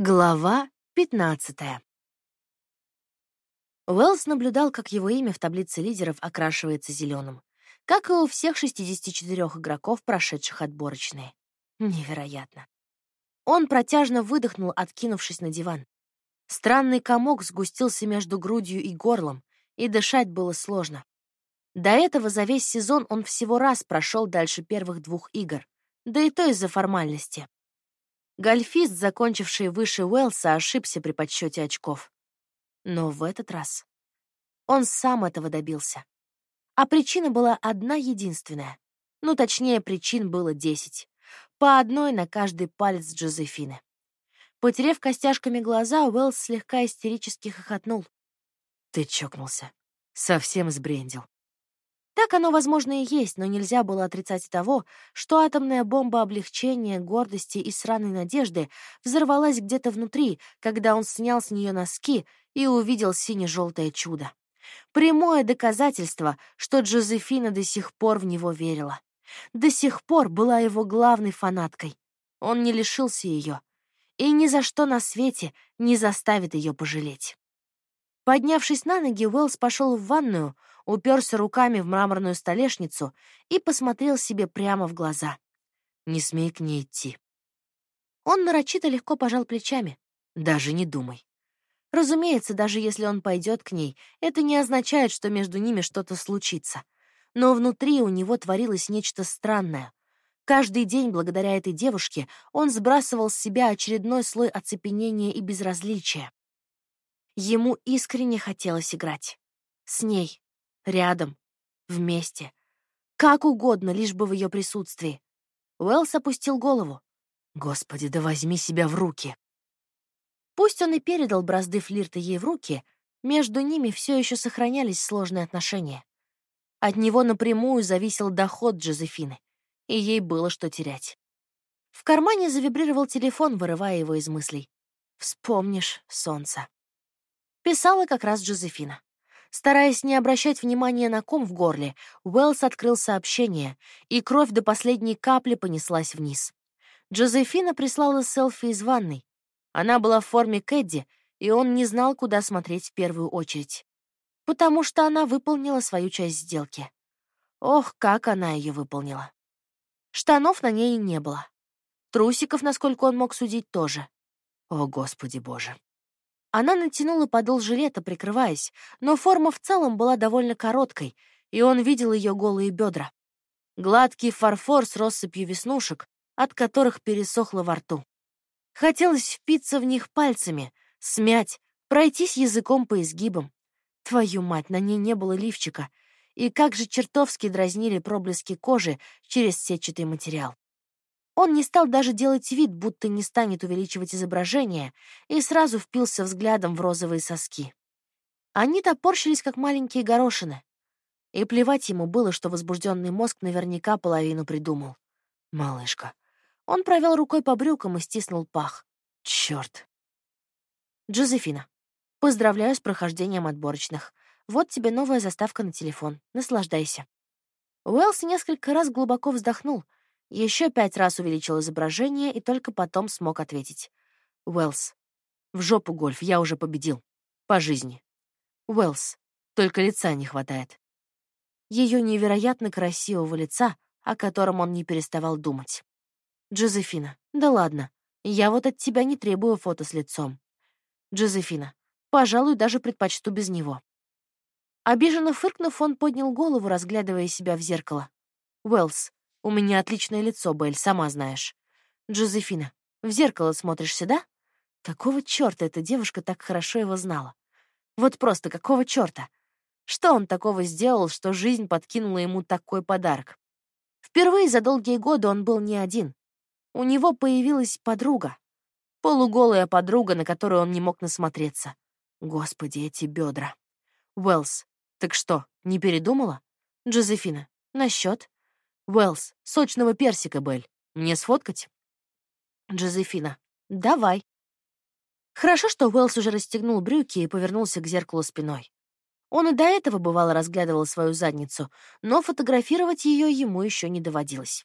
Глава 15. Уэллс наблюдал, как его имя в таблице лидеров окрашивается зеленым, как и у всех 64 игроков, прошедших отборочные. Невероятно. Он протяжно выдохнул, откинувшись на диван. Странный комок сгустился между грудью и горлом, и дышать было сложно. До этого за весь сезон он всего раз прошел дальше первых двух игр, да и то из-за формальности. Гольфист, закончивший выше Уэлса, ошибся при подсчете очков. Но в этот раз он сам этого добился. А причина была одна единственная. Ну, точнее, причин было десять. По одной на каждый палец Джозефины. Потерев костяшками глаза, Уэллс слегка истерически хохотнул. «Ты чокнулся. Совсем сбрендил. Так оно, возможно, и есть, но нельзя было отрицать того, что атомная бомба облегчения, гордости и сраной надежды взорвалась где-то внутри, когда он снял с нее носки и увидел сине-желтое чудо. Прямое доказательство, что Джозефина до сих пор в него верила. До сих пор была его главной фанаткой. Он не лишился ее. И ни за что на свете не заставит ее пожалеть. Поднявшись на ноги, Уэллс пошел в ванную, уперся руками в мраморную столешницу и посмотрел себе прямо в глаза. «Не смей к ней идти». Он нарочито легко пожал плечами. «Даже не думай». Разумеется, даже если он пойдет к ней, это не означает, что между ними что-то случится. Но внутри у него творилось нечто странное. Каждый день, благодаря этой девушке, он сбрасывал с себя очередной слой оцепенения и безразличия. Ему искренне хотелось играть. С ней, рядом, вместе. Как угодно, лишь бы в ее присутствии. Уэллс опустил голову. Господи, да возьми себя в руки. Пусть он и передал бразды флирта ей в руки, между ними все еще сохранялись сложные отношения. От него напрямую зависел доход Джозефины, и ей было что терять. В кармане завибрировал телефон, вырывая его из мыслей. «Вспомнишь солнце». Писала как раз Джозефина. Стараясь не обращать внимания на ком в горле, Уэллс открыл сообщение, и кровь до последней капли понеслась вниз. Джозефина прислала селфи из ванной. Она была в форме Кэдди, и он не знал, куда смотреть в первую очередь. Потому что она выполнила свою часть сделки. Ох, как она ее выполнила. Штанов на ней не было. Трусиков, насколько он мог судить, тоже. О, Господи Боже. Она натянула подол жилета, прикрываясь, но форма в целом была довольно короткой, и он видел ее голые бедра. Гладкий фарфор с россыпью веснушек, от которых пересохло во рту. Хотелось впиться в них пальцами, смять, пройтись языком по изгибам. Твою мать, на ней не было лифчика. И как же чертовски дразнили проблески кожи через сетчатый материал. Он не стал даже делать вид, будто не станет увеличивать изображение, и сразу впился взглядом в розовые соски. Они топорщились, как маленькие горошины. И плевать ему было, что возбужденный мозг наверняка половину придумал. Малышка. Он провел рукой по брюкам и стиснул пах. Черт. Джозефина. Поздравляю с прохождением отборочных. Вот тебе новая заставка на телефон. Наслаждайся. Уэллс несколько раз глубоко вздохнул — еще пять раз увеличил изображение и только потом смог ответить. Уэллс. В жопу гольф, я уже победил. По жизни. Уэллс. Только лица не хватает. Ее невероятно красивого лица, о котором он не переставал думать. Джозефина. Да ладно. Я вот от тебя не требую фото с лицом. Джозефина. Пожалуй, даже предпочту без него. Обиженно фыркнув, он поднял голову, разглядывая себя в зеркало. Уэллс. У меня отличное лицо, Белль, сама знаешь. Джозефина, в зеркало смотришься, да? Какого чёрта эта девушка так хорошо его знала? Вот просто какого чёрта? Что он такого сделал, что жизнь подкинула ему такой подарок? Впервые за долгие годы он был не один. У него появилась подруга. Полуголая подруга, на которую он не мог насмотреться. Господи, эти бедра. Уэллс, так что, не передумала? Джозефина, насчет? Уэллс, сочного персика, Белль. Мне сфоткать? Джозефина. Давай. Хорошо, что Уэллс уже расстегнул брюки и повернулся к зеркалу спиной. Он и до этого бывало разглядывал свою задницу, но фотографировать ее ему еще не доводилось.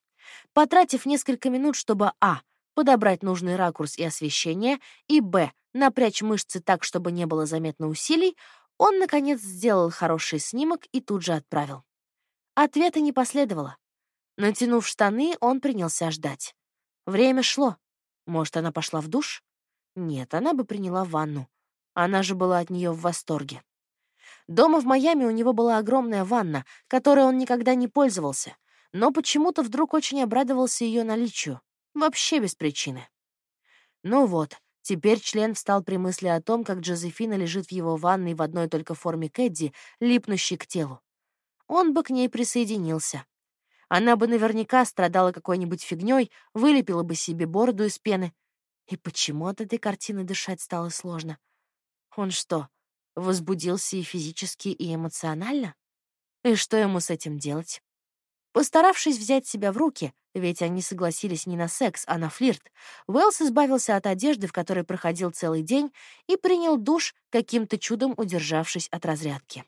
Потратив несколько минут, чтобы а. подобрать нужный ракурс и освещение, и б. напрячь мышцы так, чтобы не было заметно усилий, он, наконец, сделал хороший снимок и тут же отправил. Ответа не последовало. Натянув штаны, он принялся ждать. Время шло. Может, она пошла в душ? Нет, она бы приняла ванну. Она же была от нее в восторге. Дома в Майами у него была огромная ванна, которой он никогда не пользовался, но почему-то вдруг очень обрадовался ее наличию. Вообще без причины. Ну вот, теперь член встал при мысли о том, как Джозефина лежит в его ванной в одной только форме Кэдди, липнущей к телу. Он бы к ней присоединился. Она бы наверняка страдала какой-нибудь фигней, вылепила бы себе бороду из пены. И почему от этой картины дышать стало сложно? Он что, возбудился и физически, и эмоционально? И что ему с этим делать? Постаравшись взять себя в руки, ведь они согласились не на секс, а на флирт, Уэллс избавился от одежды, в которой проходил целый день, и принял душ, каким-то чудом удержавшись от разрядки.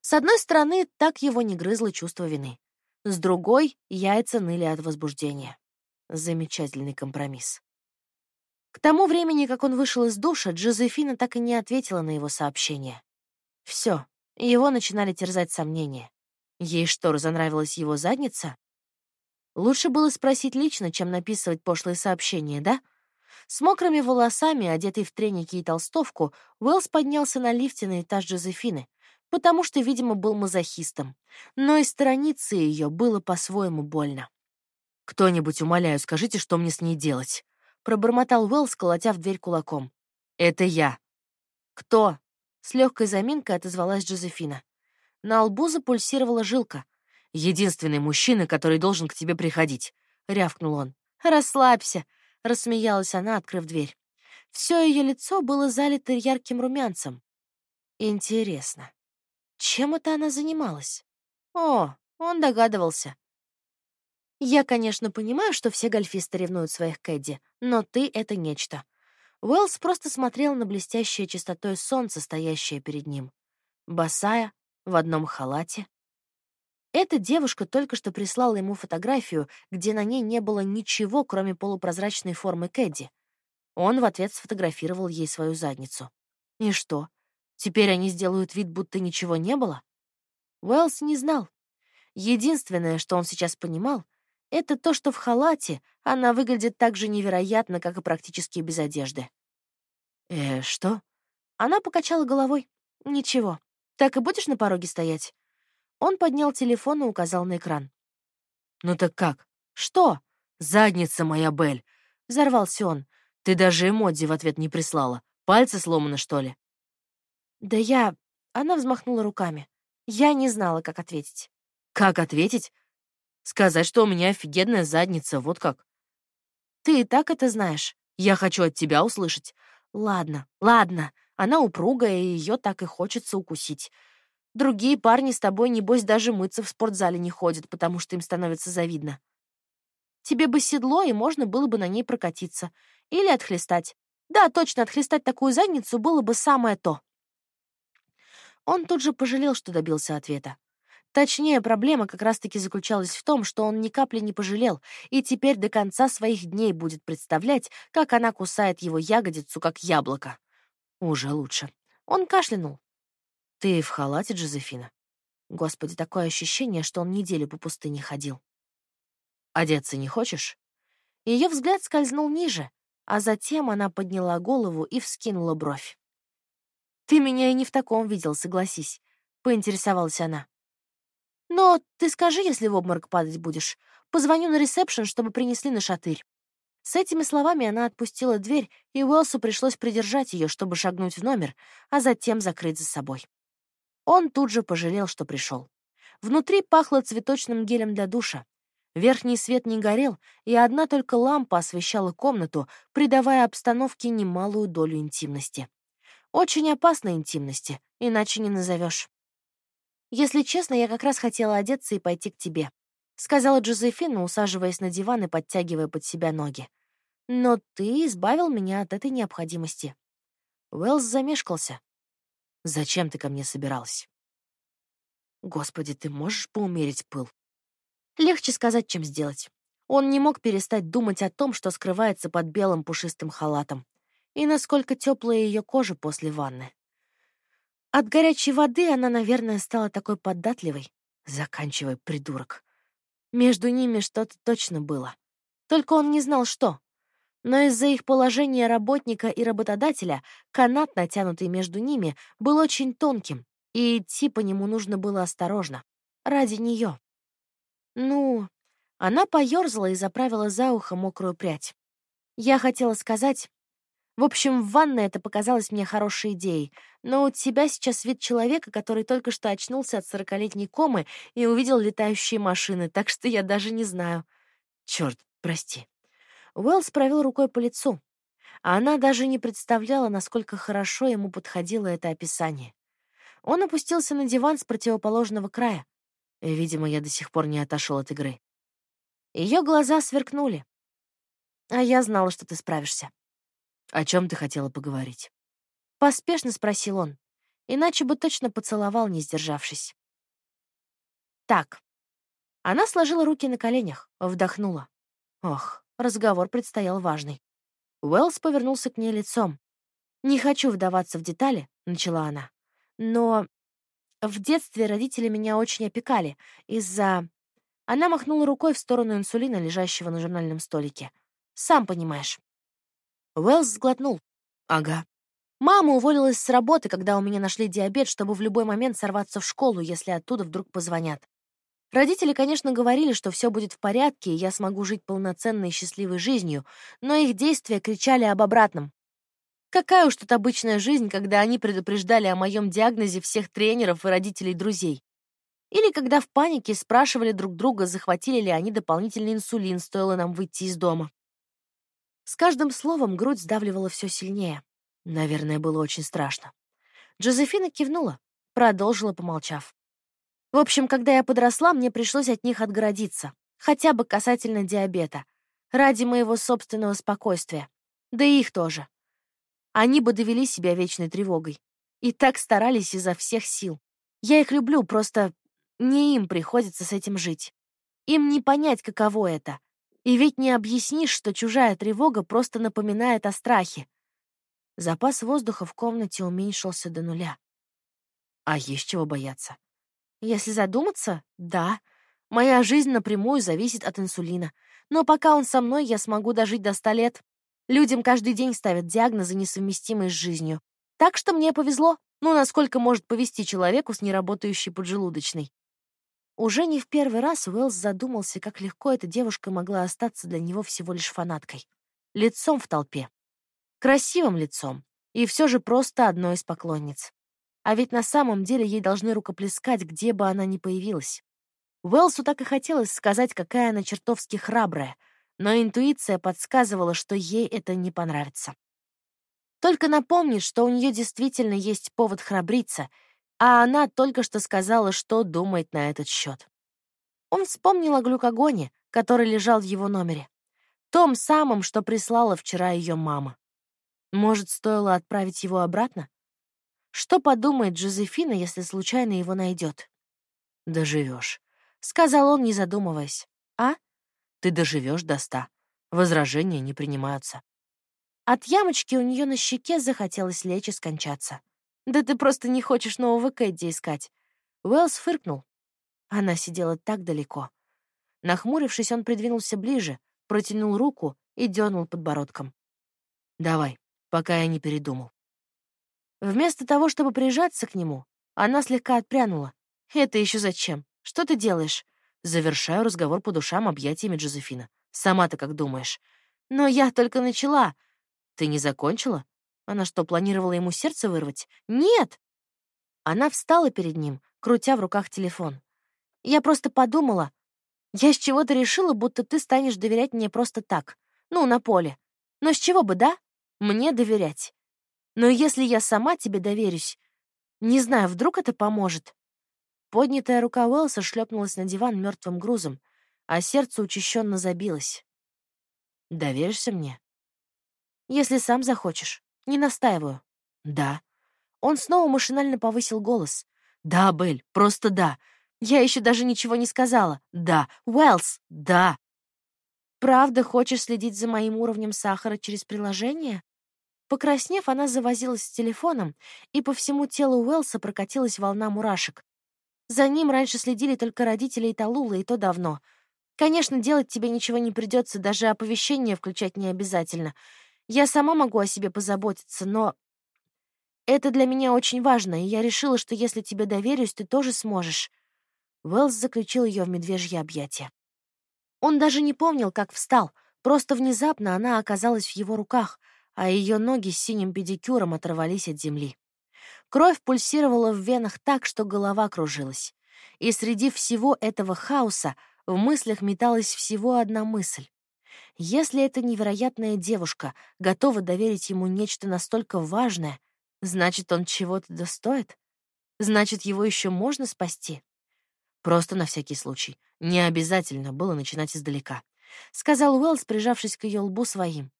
С одной стороны, так его не грызло чувство вины. С другой — яйца ныли от возбуждения. Замечательный компромисс. К тому времени, как он вышел из душа, Джозефина так и не ответила на его сообщение. Все, его начинали терзать сомнения. Ей что, разонравилась его задница? Лучше было спросить лично, чем написывать пошлые сообщения, да? С мокрыми волосами, одетый в треники и толстовку, Уэллс поднялся на лифте на этаж Джозефины потому что, видимо, был мазохистом. Но и сторониться ее было по-своему больно. «Кто-нибудь, умоляю, скажите, что мне с ней делать?» Пробормотал Уэллс, колотя в дверь кулаком. «Это я». «Кто?» С легкой заминкой отозвалась Джозефина. На лбу запульсировала жилка. «Единственный мужчина, который должен к тебе приходить», — рявкнул он. «Расслабься», — рассмеялась она, открыв дверь. Все ее лицо было залито ярким румянцем. Интересно, чем это она занималась? О, он догадывался. Я, конечно, понимаю, что все гольфисты ревнуют своих Кэдди, но ты — это нечто. Уэллс просто смотрел на блестящее чистотой солнце, стоящее перед ним. Босая, в одном халате. Эта девушка только что прислала ему фотографию, где на ней не было ничего, кроме полупрозрачной формы Кэдди. Он в ответ сфотографировал ей свою задницу. И что? Теперь они сделают вид, будто ничего не было? Уэллс не знал. Единственное, что он сейчас понимал, это то, что в халате она выглядит так же невероятно, как и практически без одежды. «Э, что?» Она покачала головой. «Ничего. Так и будешь на пороге стоять?» Он поднял телефон и указал на экран. «Ну так как? Что? Задница моя, Бель!» Взорвался он. «Ты даже эмодзи в ответ не прислала. Пальцы сломаны, что ли?» «Да я...» — она взмахнула руками. Я не знала, как ответить. «Как ответить? Сказать, что у меня офигенная задница, вот как». «Ты и так это знаешь. Я хочу от тебя услышать». «Ладно, ладно. Она упругая, и ее так и хочется укусить. Другие парни с тобой, небось, даже мыться в спортзале не ходят, потому что им становится завидно. Тебе бы седло, и можно было бы на ней прокатиться. Или отхлестать. Да, точно, отхлестать такую задницу было бы самое то. Он тут же пожалел, что добился ответа. Точнее, проблема как раз-таки заключалась в том, что он ни капли не пожалел и теперь до конца своих дней будет представлять, как она кусает его ягодицу, как яблоко. Уже лучше. Он кашлянул. «Ты в халате, Джозефина?» Господи, такое ощущение, что он неделю по пустыне ходил. «Одеться не хочешь?» Ее взгляд скользнул ниже, а затем она подняла голову и вскинула бровь. Ты меня и не в таком видел, согласись, поинтересовалась она. Но ты скажи, если в обморок падать будешь. Позвоню на ресепшн, чтобы принесли на шатырь. С этими словами она отпустила дверь, и Уэлсу пришлось придержать ее, чтобы шагнуть в номер, а затем закрыть за собой. Он тут же пожалел, что пришел. Внутри пахло цветочным гелем для душа. Верхний свет не горел, и одна только лампа освещала комнату, придавая обстановке немалую долю интимности. Очень опасной интимности, иначе не назовешь. Если честно, я как раз хотела одеться и пойти к тебе, сказала Джозефина, усаживаясь на диван и подтягивая под себя ноги. Но ты избавил меня от этой необходимости. Уэллс замешкался. Зачем ты ко мне собиралась? Господи, ты можешь поумерить пыл? Легче сказать, чем сделать. Он не мог перестать думать о том, что скрывается под белым пушистым халатом, и насколько теплая ее кожа после ванны. От горячей воды она, наверное, стала такой податливой. Заканчивай, придурок. Между ними что-то точно было. Только он не знал, что. Но из-за их положения работника и работодателя канат, натянутый между ними, был очень тонким, и идти по нему нужно было осторожно. Ради нее. Ну, она поёрзала и заправила за ухо мокрую прядь. Я хотела сказать... В общем, в это показалось мне хорошей идеей, но у тебя сейчас вид человека, который только что очнулся от сорокалетней комы и увидел летающие машины, так что я даже не знаю. Черт, прости. Уэллс провел рукой по лицу, а она даже не представляла, насколько хорошо ему подходило это описание. Он опустился на диван с противоположного края. Видимо, я до сих пор не отошел от игры. Ее глаза сверкнули. А я знала, что ты справишься. О чем ты хотела поговорить? Поспешно спросил он, иначе бы точно поцеловал, не сдержавшись. Так. Она сложила руки на коленях, вдохнула. Ох, разговор предстоял важный. Уэллс повернулся к ней лицом. «Не хочу вдаваться в детали», — начала она. «Но в детстве родители меня очень опекали из-за она махнула рукой в сторону инсулина, лежащего на журнальном столике. «Сам понимаешь». Уэллс сглотнул. «Ага». Мама уволилась с работы, когда у меня нашли диабет, чтобы в любой момент сорваться в школу, если оттуда вдруг позвонят. Родители, конечно, говорили, что все будет в порядке, и я смогу жить полноценной и счастливой жизнью, но их действия кричали об обратном. Какая уж тут обычная жизнь, когда они предупреждали о моем диагнозе всех тренеров и родителей друзей. Или когда в панике спрашивали друг друга, захватили ли они дополнительный инсулин, стоило нам выйти из дома. С каждым словом грудь сдавливала все сильнее. Наверное, было очень страшно. Джозефина кивнула, продолжила, помолчав. В общем, когда я подросла, мне пришлось от них отгородиться, хотя бы касательно диабета, ради моего собственного спокойствия. Да и их тоже. Они бы довели себя вечной тревогой. И так старались изо всех сил. Я их люблю, просто не им приходится с этим жить. Им не понять, каково это. И ведь не объяснишь, что чужая тревога просто напоминает о страхе. Запас воздуха в комнате уменьшился до нуля. А есть чего бояться? Если задуматься, да. Моя жизнь напрямую зависит от инсулина. Но пока он со мной, я смогу дожить до ста лет. Людям каждый день ставят диагнозы, несовместимые с жизнью. Так что мне повезло. Ну, насколько может повезти человеку с неработающей поджелудочной. Уже не в первый раз Уэллс задумался, как легко эта девушка могла остаться для него всего лишь фанаткой. Лицом в толпе. Красивым лицом. И все же просто одной из поклонниц. А ведь на самом деле ей должны рукоплескать, где бы она ни появилась. Уэллсу так и хотелось сказать, какая она чертовски храбрая, но интуиция подсказывала, что ей это не понравится. Только напомнит, что у нее действительно есть повод храбриться — а она только что сказала, что думает на этот счет. Он вспомнил о глюкогоне, который лежал в его номере. Том самом, что прислала вчера ее мама. Может, стоило отправить его обратно? Что подумает Джозефина, если случайно его найдет? «Доживешь», — сказал он, не задумываясь. «А? Ты доживешь до ста. Возражения не принимаются». От ямочки у нее на щеке захотелось лечь и скончаться. Да ты просто не хочешь нового Кэдди искать. Уэллс фыркнул. Она сидела так далеко. Нахмурившись, он придвинулся ближе, протянул руку и дернул подбородком. «Давай, пока я не передумал». Вместо того, чтобы прижаться к нему, она слегка отпрянула. «Это еще зачем? Что ты делаешь?» Завершаю разговор по душам объятиями Джозефина. «Сама ты как думаешь?» «Но я только начала». «Ты не закончила?» Она что, планировала ему сердце вырвать? Нет! Она встала перед ним, крутя в руках телефон. Я просто подумала. Я с чего-то решила, будто ты станешь доверять мне просто так. Ну, на поле. Но с чего бы, да? Мне доверять. Но если я сама тебе доверюсь, не знаю, вдруг это поможет. Поднятая рука Уэлса шлепнулась на диван мертвым грузом, а сердце учащенно забилось. Доверишься мне? Если сам захочешь. Не настаиваю. Да. Он снова машинально повысил голос. Да, Белль, просто да. Я еще даже ничего не сказала. Да. Уэллс, да. правда хочешь следить за моим уровнем сахара через приложение?» Покраснев, она завозилась с телефоном, и по всему телу Уэлса прокатилась волна мурашек. За ним раньше следили только родители и Талула, и то давно. Конечно, делать тебе ничего не придется, даже оповещение включать не обязательно. Я сама могу о себе позаботиться, но... Это для меня очень важно, и я решила, что если тебе доверюсь, ты тоже сможешь. Уэллс заключил ее в медвежье объятие. Он даже не помнил, как встал, просто внезапно она оказалась в его руках, а ее ноги с синим педикюром оторвались от земли. Кровь пульсировала в венах так, что голова кружилась. И среди всего этого хаоса в мыслях металась всего одна мысль. Если эта невероятная девушка готова доверить ему нечто настолько важное, значит, он чего-то достоит? Значит, его еще можно спасти? Просто на всякий случай. Не обязательно было начинать издалека. Сказал Уэллс, прижавшись к ее лбу своим.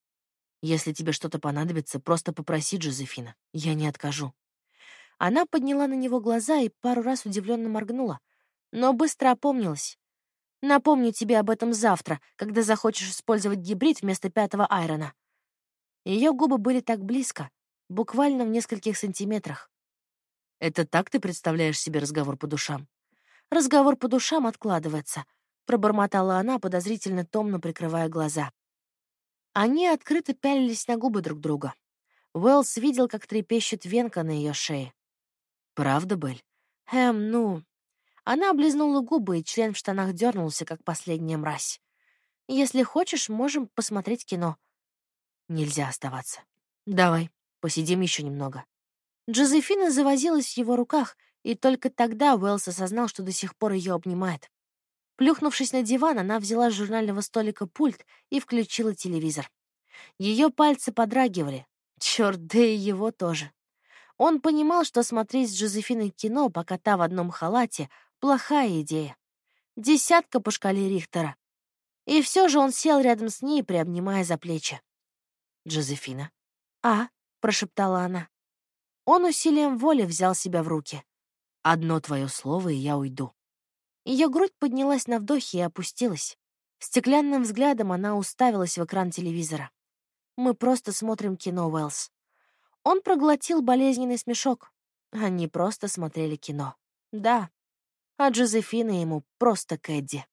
Если тебе что-то понадобится, просто попроси Джозефина. Я не откажу. Она подняла на него глаза и пару раз удивленно моргнула, но быстро опомнилась. «Напомню тебе об этом завтра, когда захочешь использовать гибрид вместо пятого айрона». Ее губы были так близко, буквально в нескольких сантиметрах. «Это так ты представляешь себе разговор по душам?» «Разговор по душам откладывается», — пробормотала она, подозрительно томно прикрывая глаза. Они открыто пялились на губы друг друга. Уэллс видел, как трепещет венка на ее шее. «Правда, Белль?» «Эм, ну...» Она облизнула губы, и член в штанах дернулся, как последняя мразь. «Если хочешь, можем посмотреть кино». «Нельзя оставаться. Давай, посидим еще немного». Джозефина завозилась в его руках, и только тогда Уэллс осознал, что до сих пор ее обнимает. Плюхнувшись на диван, она взяла с журнального столика пульт и включила телевизор. Ее пальцы подрагивали. Черт, да и его тоже. Он понимал, что смотреть с Джозефиной кино, пока та в одном халате, плохая идея. Десятка по шкале Рихтера. И все же он сел рядом с ней, приобнимая за плечи. «Джозефина?» «А?» — прошептала она. Он усилием воли взял себя в руки. «Одно твое слово, и я уйду». Ее грудь поднялась на вдохе и опустилась. Стеклянным взглядом она уставилась в экран телевизора. «Мы просто смотрим кино, Уэллс. Он проглотил болезненный смешок. Они просто смотрели кино. Да. А Джозефина ему просто Кэдди.